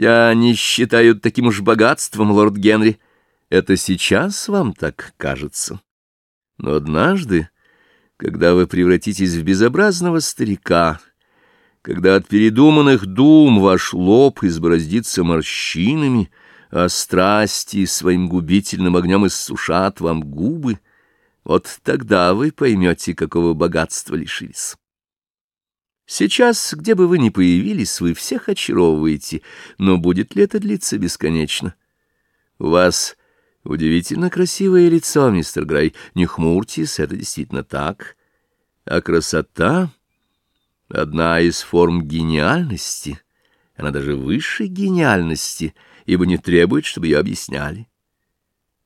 Я не считаю таким уж богатством, лорд Генри. Это сейчас вам так кажется. Но однажды, когда вы превратитесь в безобразного старика, когда от передуманных дум ваш лоб избороздится морщинами, а страсти своим губительным огнем иссушат вам губы, вот тогда вы поймете, какого богатства лишились. Сейчас, где бы вы ни появились, вы всех очаровываете, но будет ли это длиться бесконечно? У вас удивительно красивое лицо, мистер Грей. Не хмурьтесь, это действительно так. А красота — одна из форм гениальности. Она даже выше гениальности, ибо не требует, чтобы ее объясняли.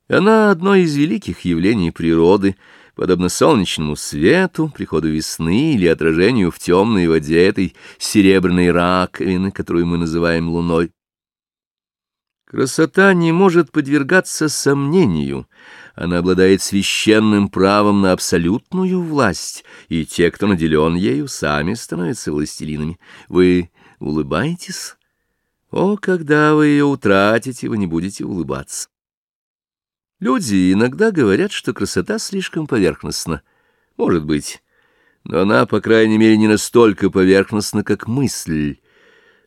Она одно из великих явлений природы, подобно солнечному свету, приходу весны или отражению в темной воде этой серебряной раковины, которую мы называем луной. Красота не может подвергаться сомнению, она обладает священным правом на абсолютную власть, и те, кто наделен ею, сами становятся властелинами. Вы улыбаетесь? О, когда вы ее утратите, вы не будете улыбаться. Люди иногда говорят, что красота слишком поверхностна. Может быть, но она, по крайней мере, не настолько поверхностна, как мысль.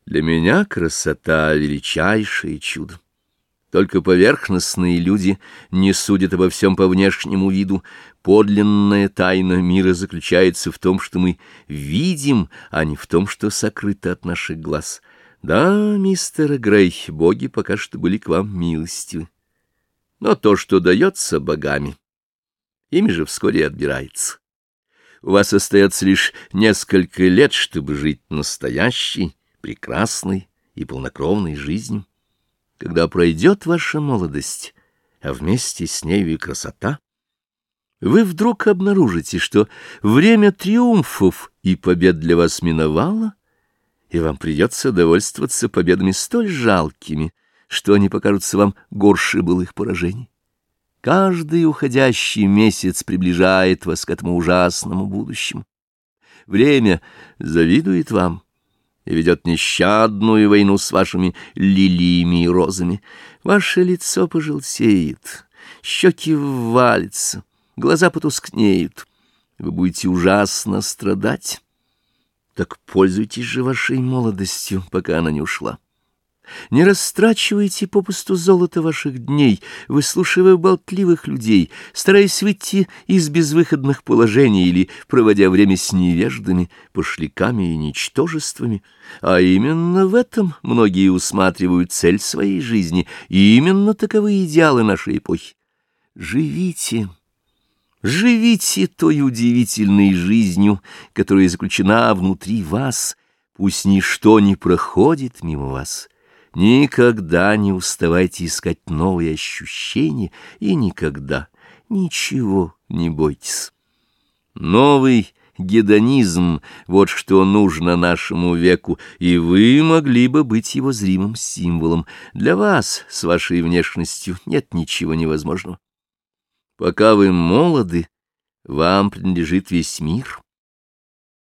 Для меня красота — величайшее чудо. Только поверхностные люди не судят обо всем по внешнему виду. Подлинная тайна мира заключается в том, что мы видим, а не в том, что сокрыто от наших глаз. Да, мистер Грей, боги пока что были к вам милостивы но то, что дается богами, ими же вскоре отбирается. У вас остается лишь несколько лет, чтобы жить настоящей, прекрасной и полнокровной жизнью. Когда пройдет ваша молодость, а вместе с нею и красота, вы вдруг обнаружите, что время триумфов и побед для вас миновало, и вам придется довольствоваться победами столь жалкими — что они покажутся вам горше былых поражений. Каждый уходящий месяц приближает вас к этому ужасному будущему. Время завидует вам и ведет нещадную войну с вашими лилиями и розами. Ваше лицо пожелтеет, щеки ввалятся, глаза потускнеют. Вы будете ужасно страдать. Так пользуйтесь же вашей молодостью, пока она не ушла. Не растрачивайте попусту золото ваших дней, выслушивая болтливых людей, стараясь выйти из безвыходных положений или проводя время с невеждами, пошляками и ничтожествами. А именно в этом многие усматривают цель своей жизни, и именно таковы идеалы нашей эпохи. Живите! Живите той удивительной жизнью, которая заключена внутри вас, пусть ничто не проходит мимо вас». Никогда не уставайте искать новые ощущения и никогда ничего не бойтесь. Новый гедонизм — вот что нужно нашему веку, и вы могли бы быть его зримым символом. Для вас с вашей внешностью нет ничего невозможного. Пока вы молоды, вам принадлежит весь мир.